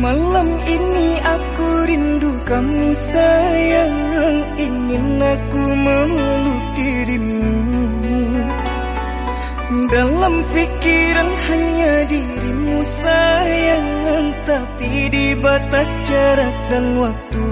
Malam ini aku rindu kamu sayang. Ingin aku memeluk dirimu. Dalam pikiran hanya dirimu sayang. Tapi di batas jarak dan waktu